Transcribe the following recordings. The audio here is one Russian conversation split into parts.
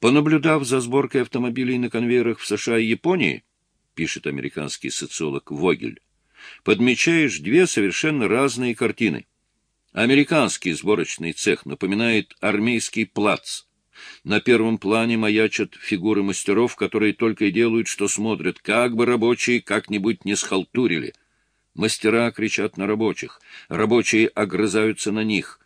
Понаблюдав за сборкой автомобилей на конвейерах в США и Японии, пишет американский социолог Вогель, подмечаешь две совершенно разные картины. Американский сборочный цех напоминает армейский плац. На первом плане маячат фигуры мастеров, которые только и делают, что смотрят, как бы рабочие как-нибудь не схалтурили. Мастера кричат на рабочих, рабочие огрызаются на них.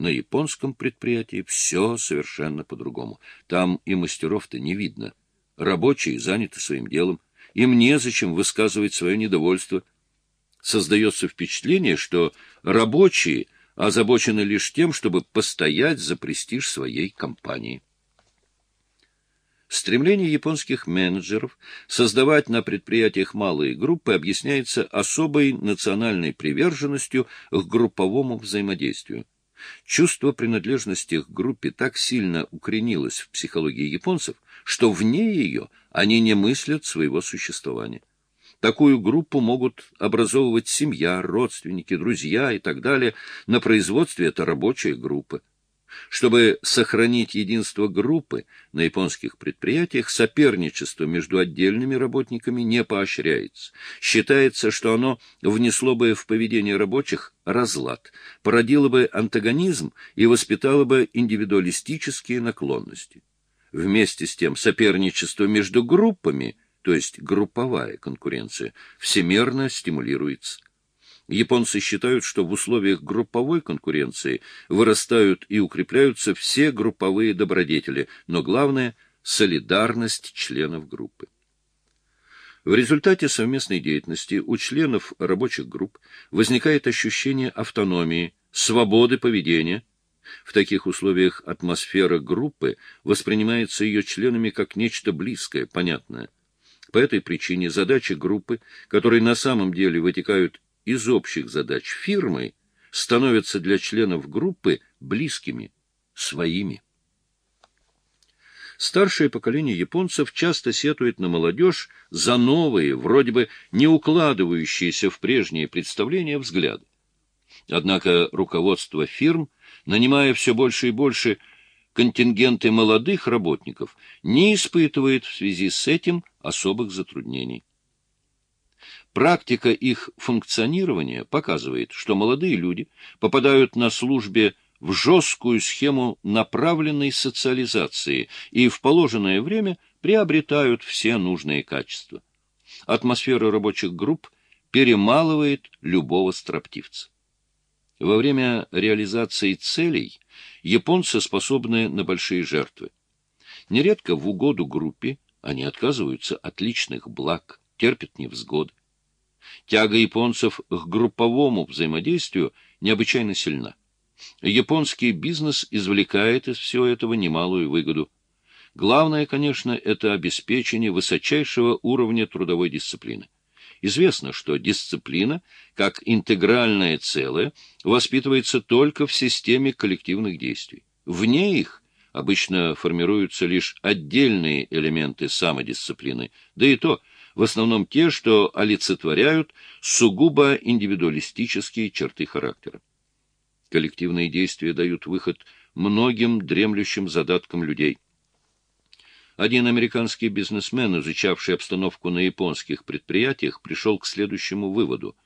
На японском предприятии все совершенно по-другому. Там и мастеров-то не видно. Рабочие заняты своим делом. Им незачем высказывать свое недовольство. Создается впечатление, что рабочие озабочены лишь тем, чтобы постоять за престиж своей компании. Стремление японских менеджеров создавать на предприятиях малые группы объясняется особой национальной приверженностью к групповому взаимодействию. Чувство принадлежности к группе так сильно укоренилось в психологии японцев, что вне ее они не мыслят своего существования. Такую группу могут образовывать семья, родственники, друзья и так далее. На производстве это рабочая группа. Чтобы сохранить единство группы, на японских предприятиях соперничество между отдельными работниками не поощряется. Считается, что оно внесло бы в поведение рабочих разлад, породило бы антагонизм и воспитало бы индивидуалистические наклонности. Вместе с тем соперничество между группами, то есть групповая конкуренция, всемерно стимулируется. Японцы считают, что в условиях групповой конкуренции вырастают и укрепляются все групповые добродетели, но главное – солидарность членов группы. В результате совместной деятельности у членов рабочих групп возникает ощущение автономии, свободы поведения. В таких условиях атмосфера группы воспринимается ее членами как нечто близкое, понятное. По этой причине задачи группы, которые на самом деле вытекают из общих задач фирмы становятся для членов группы близкими, своими. Старшее поколение японцев часто сетует на молодежь за новые, вроде бы не укладывающиеся в прежние представления взгляды. Однако руководство фирм, нанимая все больше и больше контингенты молодых работников, не испытывает в связи с этим особых затруднений. Практика их функционирования показывает, что молодые люди попадают на службе в жесткую схему направленной социализации и в положенное время приобретают все нужные качества. Атмосфера рабочих групп перемалывает любого строптивца. Во время реализации целей японцы способны на большие жертвы. Нередко в угоду группе они отказываются от личных благ, терпят невзгоды. Тяга японцев к групповому взаимодействию необычайно сильна. Японский бизнес извлекает из всего этого немалую выгоду. Главное, конечно, это обеспечение высочайшего уровня трудовой дисциплины. Известно, что дисциплина, как интегральное целое, воспитывается только в системе коллективных действий. Вне их обычно формируются лишь отдельные элементы самодисциплины, да и то – в основном те, что олицетворяют сугубо индивидуалистические черты характера. Коллективные действия дают выход многим дремлющим задаткам людей. Один американский бизнесмен, изучавший обстановку на японских предприятиях, пришел к следующему выводу.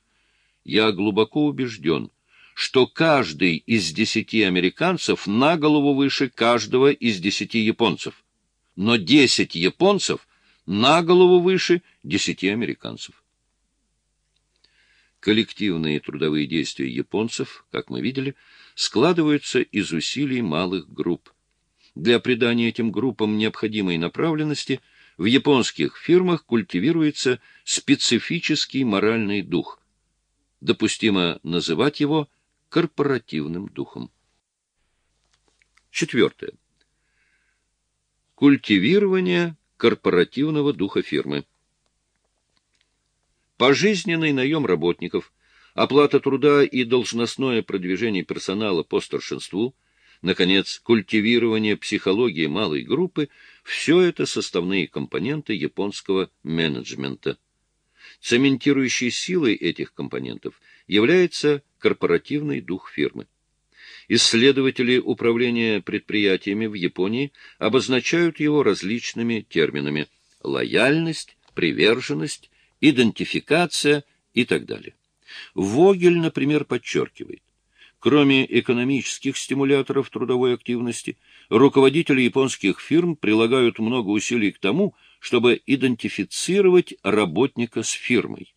«Я глубоко убежден, что каждый из десяти американцев на голову выше каждого из десяти японцев. Но десять японцев – на голову выше десяти американцев. Коллективные трудовые действия японцев, как мы видели, складываются из усилий малых групп. Для придания этим группам необходимой направленности в японских фирмах культивируется специфический моральный дух. Допустимо называть его корпоративным духом. Четвертое. Культивирование корпоративного духа фирмы. Пожизненный наем работников, оплата труда и должностное продвижение персонала по старшинству, наконец, культивирование психологии малой группы – все это составные компоненты японского менеджмента. Цементирующей силой этих компонентов является корпоративный дух фирмы. Исследователи управления предприятиями в Японии обозначают его различными терминами лояльность, приверженность, идентификация и так далее. Вогель, например, подчеркивает, кроме экономических стимуляторов трудовой активности, руководители японских фирм прилагают много усилий к тому, чтобы идентифицировать работника с фирмой.